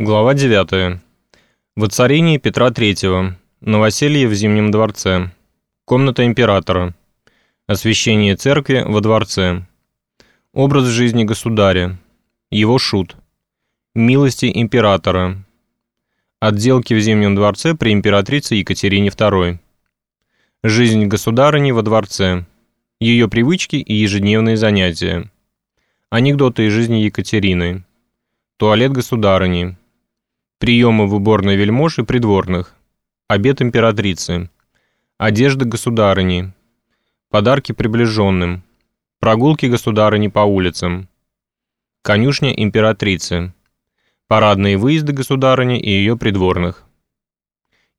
Глава 9. Воцарение Петра III. Новоселье в Зимнем дворце. Комната императора. Освящение церкви во дворце. Образ жизни государя. Его шут. Милости императора. Отделки в Зимнем дворце при императрице Екатерине II. Жизнь государыни во дворце. Ее привычки и ежедневные занятия. Анекдоты из жизни Екатерины. Туалет государыни приемы в уборной вельмож и придворных, обед императрицы, одежда государыни, подарки приближенным, прогулки государыни по улицам, конюшня императрицы, парадные выезды государыни и ее придворных,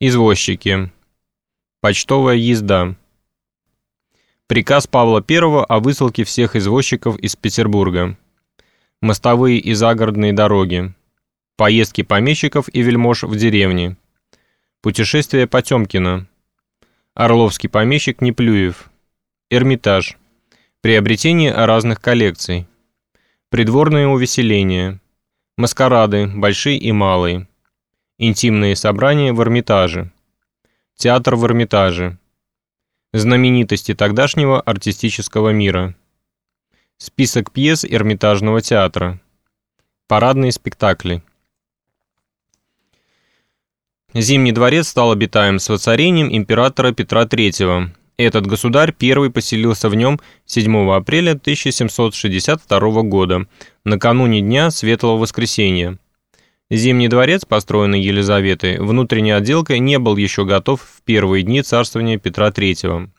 извозчики, почтовая езда, приказ Павла I о высылке всех извозчиков из Петербурга, мостовые и загородные дороги, Поездки помещиков и вельмож в деревне. Путешествие Потемкина. Орловский помещик Неплюев. Эрмитаж. Приобретение разных коллекций. Придворное увеселение. Маскарады, большие и малые. Интимные собрания в Эрмитаже. Театр в Эрмитаже. Знаменитости тогдашнего артистического мира. Список пьес Эрмитажного театра. Парадные спектакли. Зимний дворец стал обитаем с воцарением императора Петра III. Этот государь первый поселился в нем 7 апреля 1762 года, накануне Дня Светлого Воскресения. Зимний дворец, построенный Елизаветой, внутренней отделкой не был еще готов в первые дни царствования Петра III.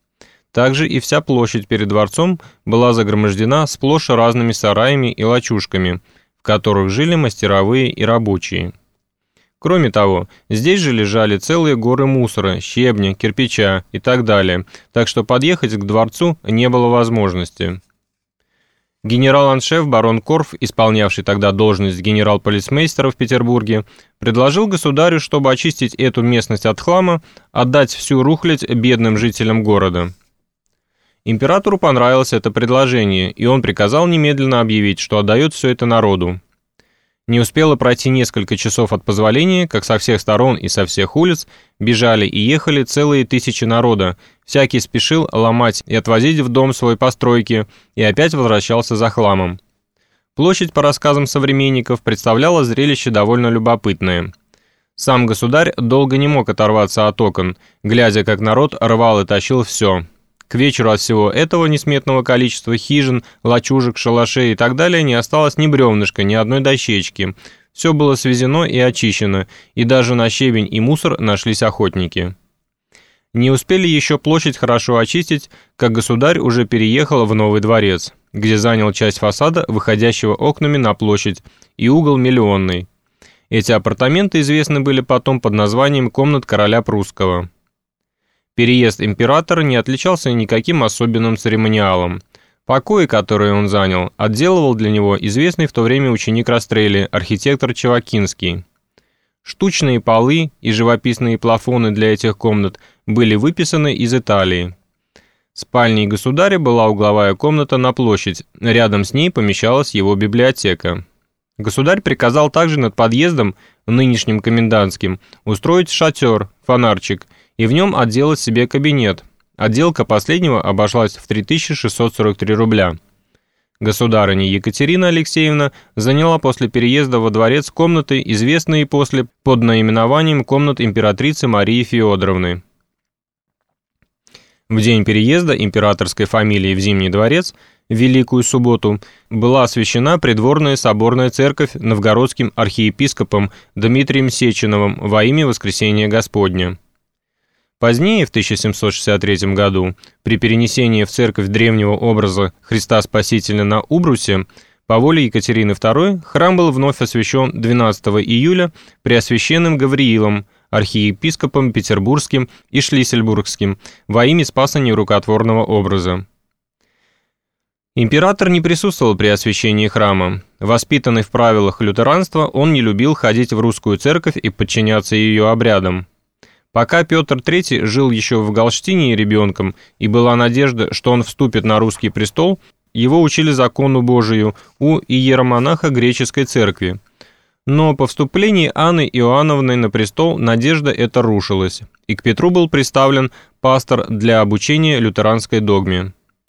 Также и вся площадь перед дворцом была загромождена сплошь разными сараями и лачушками, в которых жили мастеровые и рабочие. Кроме того, здесь же лежали целые горы мусора, щебня, кирпича и так далее, так что подъехать к дворцу не было возможности. Генерал-аншеф барон Корф, исполнявший тогда должность генерал-полицмейстера в Петербурге, предложил государю, чтобы очистить эту местность от хлама, отдать всю рухлядь бедным жителям города. Императору понравилось это предложение, и он приказал немедленно объявить, что отдает все это народу. Не успело пройти несколько часов от позволения, как со всех сторон и со всех улиц бежали и ехали целые тысячи народа. Всякий спешил ломать и отвозить в дом свой постройки, и опять возвращался за хламом. Площадь, по рассказам современников, представляла зрелище довольно любопытное. Сам государь долго не мог оторваться от окон, глядя, как народ рвал и тащил все – к вечеру от всего этого несметного количества хижин, лачужек, шалашей и так далее не осталось ни бревнышка, ни одной дощечки. Все было свезено и очищено, и даже на щебень и мусор нашлись охотники. Не успели еще площадь хорошо очистить, как государь уже переехал в новый дворец, где занял часть фасада, выходящего окнами на площадь, и угол миллионный. Эти апартаменты известны были потом под названием «Комнат короля прусского». Переезд императора не отличался никаким особенным церемониалом. Покои, которые он занял, отделывал для него известный в то время ученик Растрелли, архитектор Чевакинский. Штучные полы и живописные плафоны для этих комнат были выписаны из Италии. Спальней государя была угловая комната на площадь, рядом с ней помещалась его библиотека. Государь приказал также над подъездом, нынешним комендантским, устроить шатер, фонарчик – и в нем отделать себе кабинет. Отделка последнего обошлась в 3643 рубля. Государыня Екатерина Алексеевна заняла после переезда во дворец комнаты, известные после под наименованием комнат императрицы Марии Феодоровны. В день переезда императорской фамилии в Зимний дворец Великую субботу была освящена придворная соборная церковь новгородским архиепископом Дмитрием Сеченовым во имя Воскресения Господня. Позднее, в 1763 году, при перенесении в церковь древнего образа Христа Спасителя на Убрусе, по воле Екатерины II храм был вновь освящен 12 июля Преосвященным Гавриилом, архиепископом Петербургским и Шлиссельбургским, во имя спаса нерукотворного образа. Император не присутствовал при освящении храма. Воспитанный в правилах лютеранства, он не любил ходить в русскую церковь и подчиняться ее обрядам. Пока Петр III жил еще в Галштине ребенком, и была надежда, что он вступит на русский престол, его учили закону Божию у иеромонаха греческой церкви. Но по вступлении Анны Иоанновны на престол надежда эта рушилась, и к Петру был представлен пастор для обучения лютеранской догме.